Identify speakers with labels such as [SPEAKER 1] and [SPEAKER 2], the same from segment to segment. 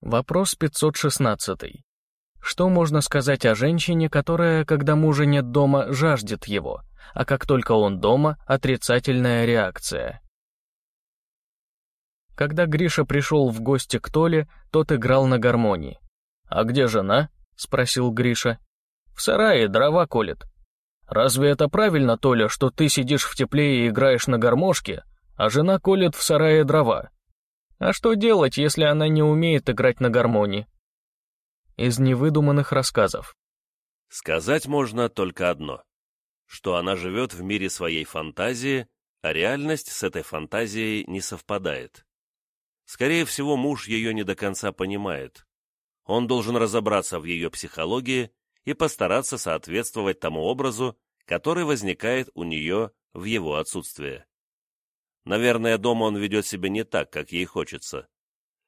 [SPEAKER 1] Вопрос 516. Что можно сказать о женщине, которая, когда мужа нет дома, жаждет его, а как только он дома, отрицательная реакция? Когда Гриша пришел в гости к Толе, тот играл на гармонии. «А где жена?» — спросил Гриша. «В сарае дрова колет». «Разве это правильно, Толя, что ты сидишь в тепле и играешь на гармошке, а жена колет в сарае дрова?» А что делать, если она не умеет играть на гармонии? Из невыдуманных рассказов.
[SPEAKER 2] Сказать можно только одно. Что она живет в мире своей фантазии, а реальность с этой фантазией не совпадает. Скорее всего, муж ее не до конца понимает. Он должен разобраться в ее психологии и постараться соответствовать тому образу, который возникает у нее в его отсутствие. Наверное, дома он ведет себя не так, как ей хочется.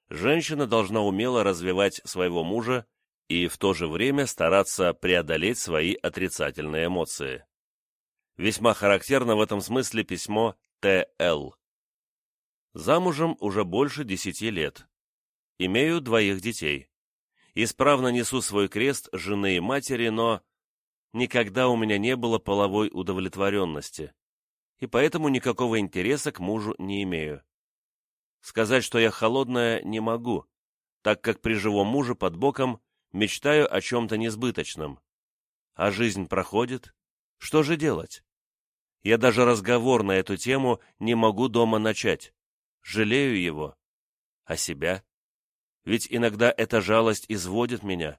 [SPEAKER 2] Женщина должна умело развивать своего мужа и в то же время стараться преодолеть свои отрицательные эмоции. Весьма характерно в этом смысле письмо Т.Л. Замужем уже больше десяти лет. Имею двоих детей. Исправно несу свой крест жены и матери, но никогда у меня не было половой удовлетворенности и поэтому никакого интереса к мужу не имею. Сказать, что я холодная, не могу, так как при живом муже под боком мечтаю о чем-то несбыточном. А жизнь проходит. Что же делать? Я даже разговор на эту тему не могу дома начать. Жалею его. А себя? Ведь иногда эта жалость изводит меня.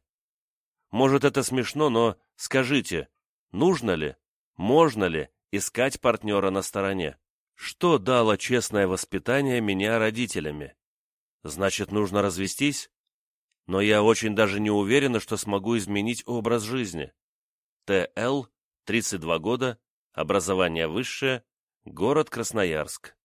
[SPEAKER 2] Может, это смешно, но скажите, нужно ли, можно ли искать партнера на стороне. Что дало честное воспитание меня родителями? Значит, нужно развестись? Но я очень даже не уверена, что смогу изменить образ жизни. Т.Л., 32 года, образование высшее, город Красноярск.